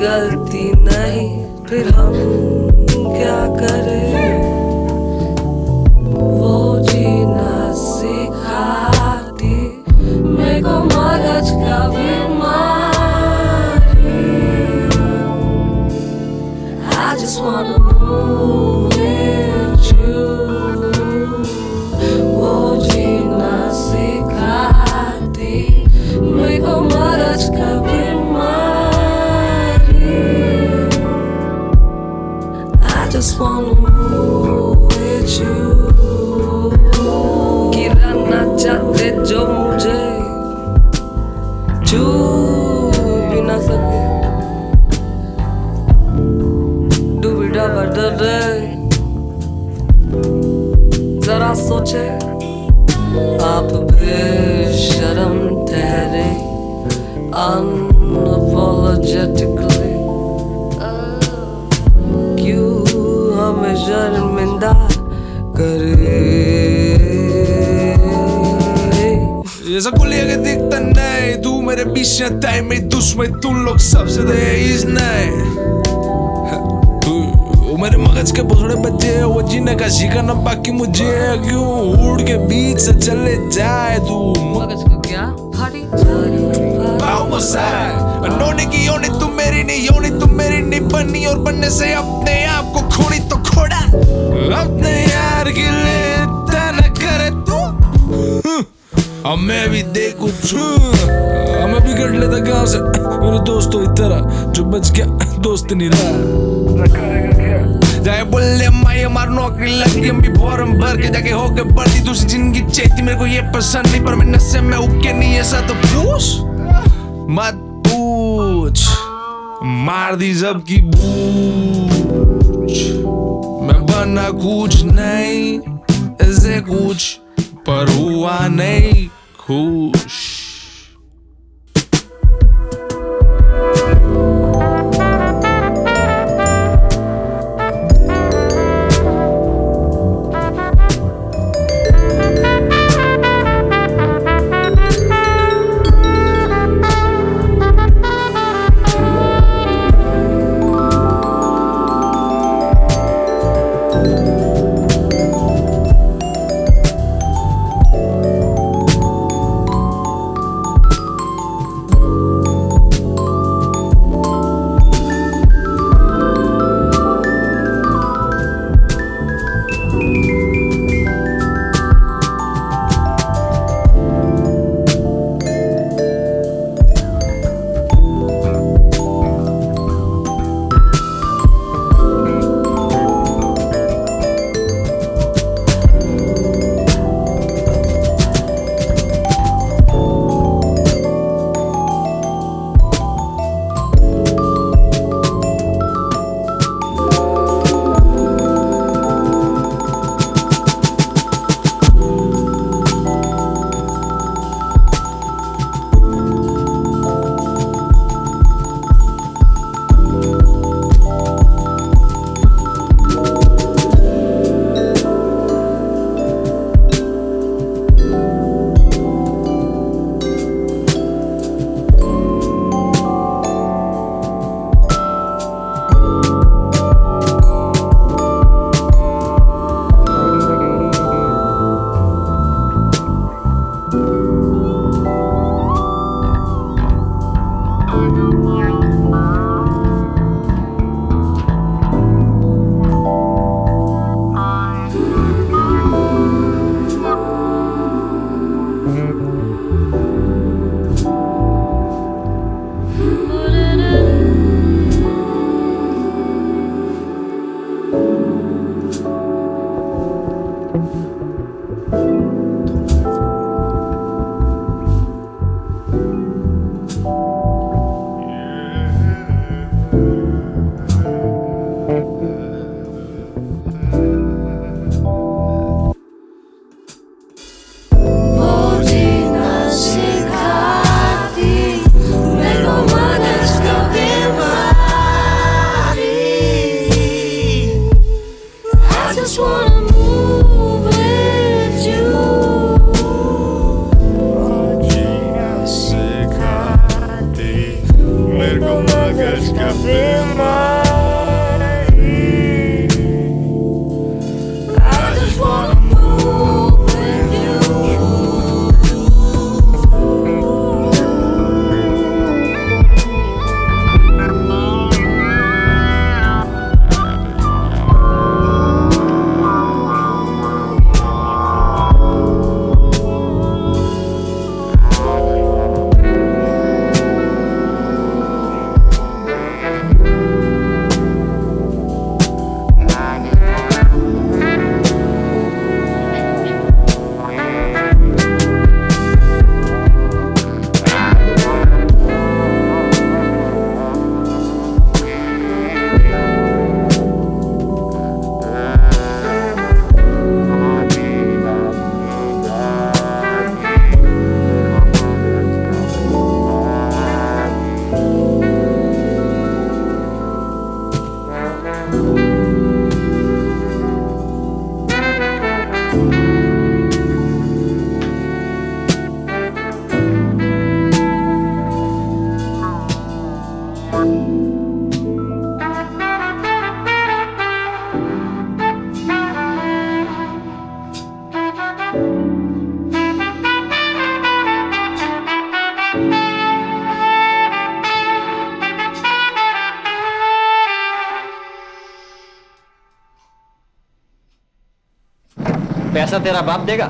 गलती नहीं फिर हम क्या करें? Unapologetically क्यों हमें शर्मिंदा करे? ऐसा कुलिया के दिखता नहीं तू मेरे पीछे तय में दुश्मन तुम लोग सबसे तेज नहीं मेरे मगज के भोसड़े बच्चे वो जीने का शिकाना बाकी मुझे क्यों उड़ के बीच से चले जाए तू? मगज को की योनी मेरी योनी मेरी और बनने से अपने आप को खोड़ी तो खोड़ा। अपने यार के लिए अब मैं भी देखू, छू। हमें बिगड़ लेता गाँव से। मेरे दोस्तों की तरह जो बच गया, दोस्त नहीं रहा। जाए बोले माई हमार नौकरी लगी, हम भी फॉर्म भर के जाके होके बढ़ती। दूसरी ज़िंदगी चेती, मेरे को ये पसंद नहीं, पर मैं नशे में उके नहीं, ऐसा तो पूछ। मत पूछ। मार दी सबकी बूझ। मैं बना कुछ नहीं, ऐसे कुछ पर हुआ नहीं। Who पैसा तेरा बाप देगा।